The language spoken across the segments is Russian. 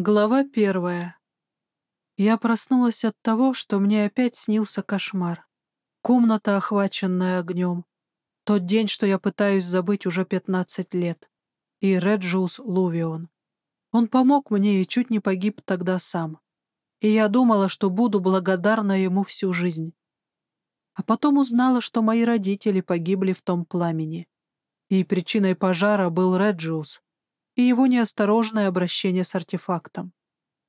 Глава первая. Я проснулась от того, что мне опять снился кошмар. Комната, охваченная огнем. Тот день, что я пытаюсь забыть уже 15 лет. И Реджиус Лувион. Он помог мне и чуть не погиб тогда сам. И я думала, что буду благодарна ему всю жизнь. А потом узнала, что мои родители погибли в том пламени. И причиной пожара был Реджиус, и его неосторожное обращение с артефактом.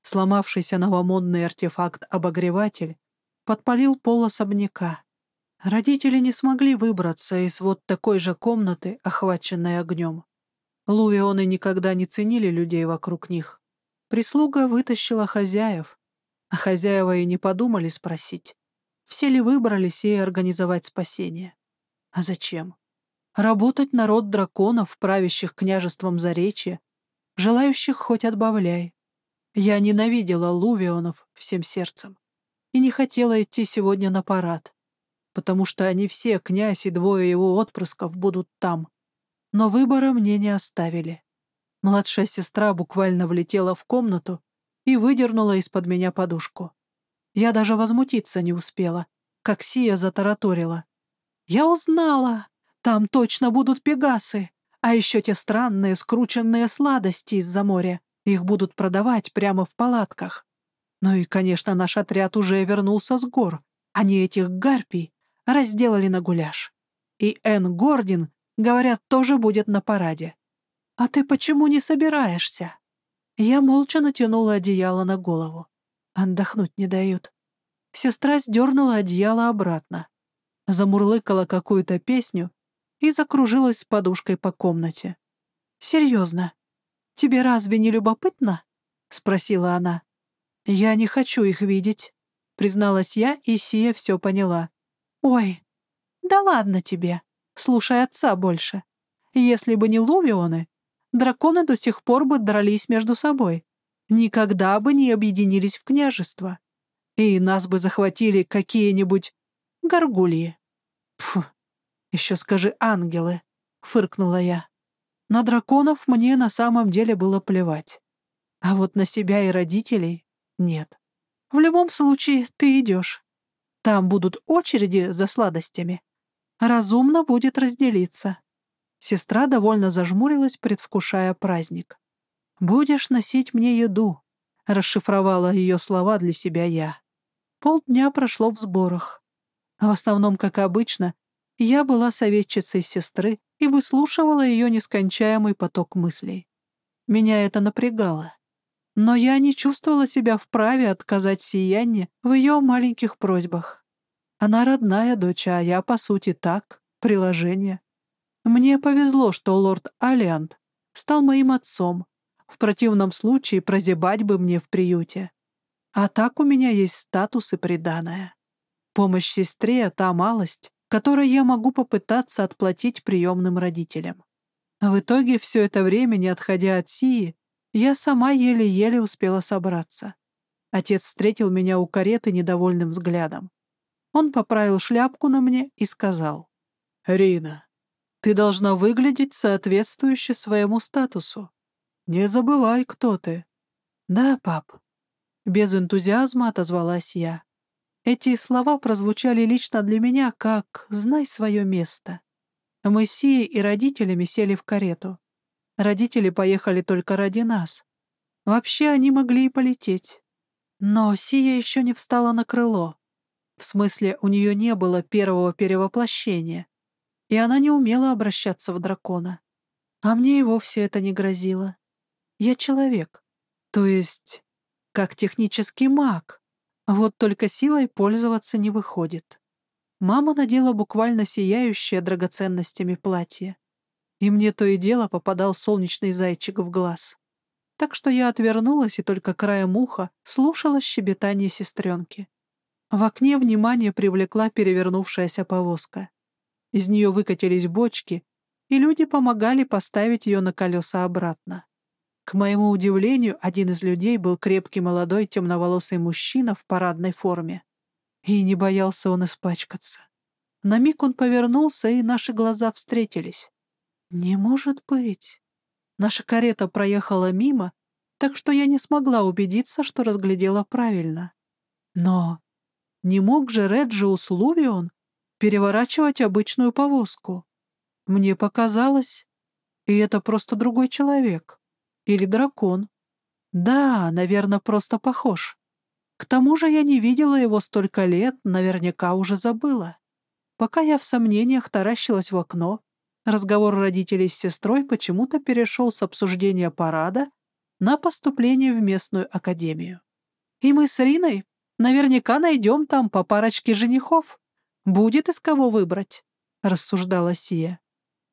Сломавшийся новомодный артефакт-обогреватель подпалил пол особняка. Родители не смогли выбраться из вот такой же комнаты, охваченной огнем. Лувионы никогда не ценили людей вокруг них. Прислуга вытащила хозяев, а хозяева и не подумали спросить, все ли выбрались и организовать спасение. А зачем? Работать народ драконов, правящих княжеством Заречья, желающих хоть отбавляй. Я ненавидела Лувионов всем сердцем и не хотела идти сегодня на парад, потому что они все, князь и двое его отпрысков, будут там. Но выбора мне не оставили. Младшая сестра буквально влетела в комнату и выдернула из-под меня подушку. Я даже возмутиться не успела, как Сия затараторила. «Я узнала! Там точно будут пегасы, а еще те странные скрученные сладости из-за моря. Их будут продавать прямо в палатках. Ну и, конечно, наш отряд уже вернулся с гор. Они этих гарпий разделали на гуляш. И Энн Гордин, говорят, тоже будет на параде. А ты почему не собираешься? Я молча натянула одеяло на голову. Отдохнуть не дают. Сестра сдернула одеяло обратно. Замурлыкала какую-то песню и закружилась с подушкой по комнате. «Серьезно? Тебе разве не любопытно?» — спросила она. «Я не хочу их видеть», — призналась я, и Сия все поняла. «Ой, да ладно тебе, слушай отца больше. Если бы не Лувионы, драконы до сих пор бы дрались между собой, никогда бы не объединились в княжество, и нас бы захватили какие-нибудь горгульи. Фу, «Еще скажи ангелы», — фыркнула я. На драконов мне на самом деле было плевать. А вот на себя и родителей — нет. В любом случае, ты идешь. Там будут очереди за сладостями. Разумно будет разделиться. Сестра довольно зажмурилась, предвкушая праздник. «Будешь носить мне еду», — расшифровала ее слова для себя я. Полдня прошло в сборах. В основном, как обычно, я была советчицей сестры и выслушивала ее нескончаемый поток мыслей. Меня это напрягало. Но я не чувствовала себя вправе отказать Сиянне в ее маленьких просьбах. Она родная дочь, а я, по сути, так, приложение. Мне повезло, что лорд Алиант стал моим отцом. В противном случае прозябать бы мне в приюте. А так у меня есть статус и приданое. Помощь сестре — та малость, которой я могу попытаться отплатить приемным родителям. В итоге все это время, не отходя от Сии, я сама еле-еле успела собраться. Отец встретил меня у кареты недовольным взглядом. Он поправил шляпку на мне и сказал. «Рина, ты должна выглядеть соответствующе своему статусу. Не забывай, кто ты». «Да, пап». Без энтузиазма отозвалась я. Эти слова прозвучали лично для меня как «знай свое место». Мы с Сией и родителями сели в карету. Родители поехали только ради нас. Вообще они могли и полететь. Но Сия еще не встала на крыло. В смысле, у нее не было первого перевоплощения, и она не умела обращаться в дракона. А мне и вовсе это не грозило. Я человек, то есть как технический маг, вот только силой пользоваться не выходит. Мама надела буквально сияющее драгоценностями платье. И мне то и дело попадал солнечный зайчик в глаз. Так что я отвернулась и только краем уха слушала щебетание сестренки. В окне внимание привлекла перевернувшаяся повозка. Из нее выкатились бочки, и люди помогали поставить ее на колеса обратно. К моему удивлению, один из людей был крепкий молодой темноволосый мужчина в парадной форме. И не боялся он испачкаться. На миг он повернулся, и наши глаза встретились. «Не может быть!» Наша карета проехала мимо, так что я не смогла убедиться, что разглядела правильно. Но не мог же Реджиус Лувион переворачивать обычную повозку. Мне показалось, и это просто другой человек. Или дракон. Да, наверное, просто похож. К тому же я не видела его столько лет, наверняка уже забыла. Пока я в сомнениях таращилась в окно, разговор родителей с сестрой почему-то перешел с обсуждения парада на поступление в местную академию. И мы с Риной наверняка найдем там по парочке женихов. Будет из кого выбрать, — рассуждала Сия.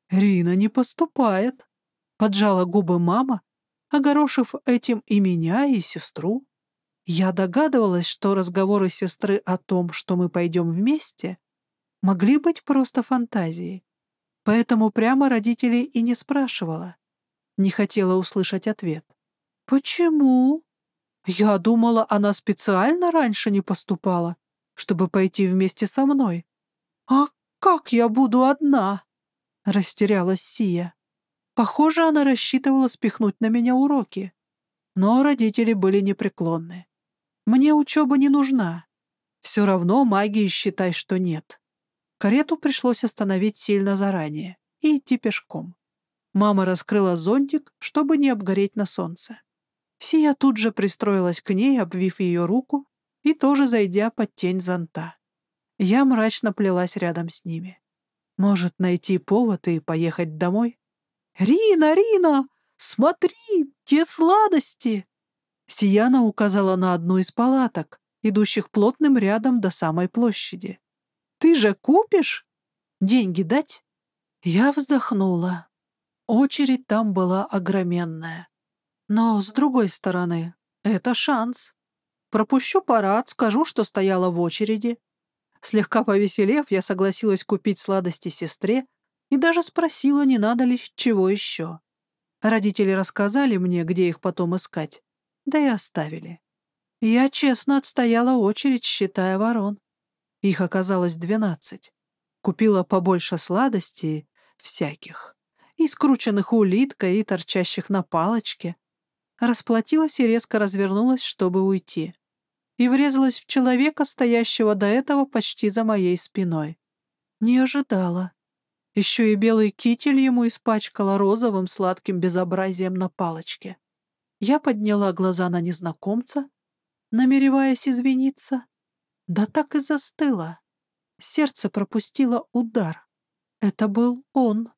Рина не поступает, — поджала губы мама, огорошив этим и меня, и сестру. Я догадывалась, что разговоры сестры о том, что мы пойдем вместе, могли быть просто фантазией. Поэтому прямо родителей и не спрашивала. Не хотела услышать ответ. «Почему?» «Я думала, она специально раньше не поступала, чтобы пойти вместе со мной. А как я буду одна?» Растерялась Сия. Похоже, она рассчитывала спихнуть на меня уроки. Но родители были непреклонны. Мне учеба не нужна. Все равно магии считай, что нет. Карету пришлось остановить сильно заранее и идти пешком. Мама раскрыла зонтик, чтобы не обгореть на солнце. Сия тут же пристроилась к ней, обвив ее руку, и тоже зайдя под тень зонта. Я мрачно плелась рядом с ними. Может, найти повод и поехать домой? «Рина, Рина, смотри, те сладости!» Сияна указала на одну из палаток, идущих плотным рядом до самой площади. «Ты же купишь? Деньги дать?» Я вздохнула. Очередь там была огроменная. Но, с другой стороны, это шанс. Пропущу парад, скажу, что стояла в очереди. Слегка повеселев, я согласилась купить сладости сестре и даже спросила, не надо ли чего еще. Родители рассказали мне, где их потом искать да и оставили. Я честно отстояла очередь, считая ворон. Их оказалось двенадцать. Купила побольше сладостей всяких, и скрученных улиткой, и торчащих на палочке. Расплатилась и резко развернулась, чтобы уйти. И врезалась в человека, стоящего до этого почти за моей спиной. Не ожидала. Еще и белый китель ему испачкала розовым сладким безобразием на палочке. Я подняла глаза на незнакомца, намереваясь извиниться. Да так и застыла. Сердце пропустило удар. Это был он.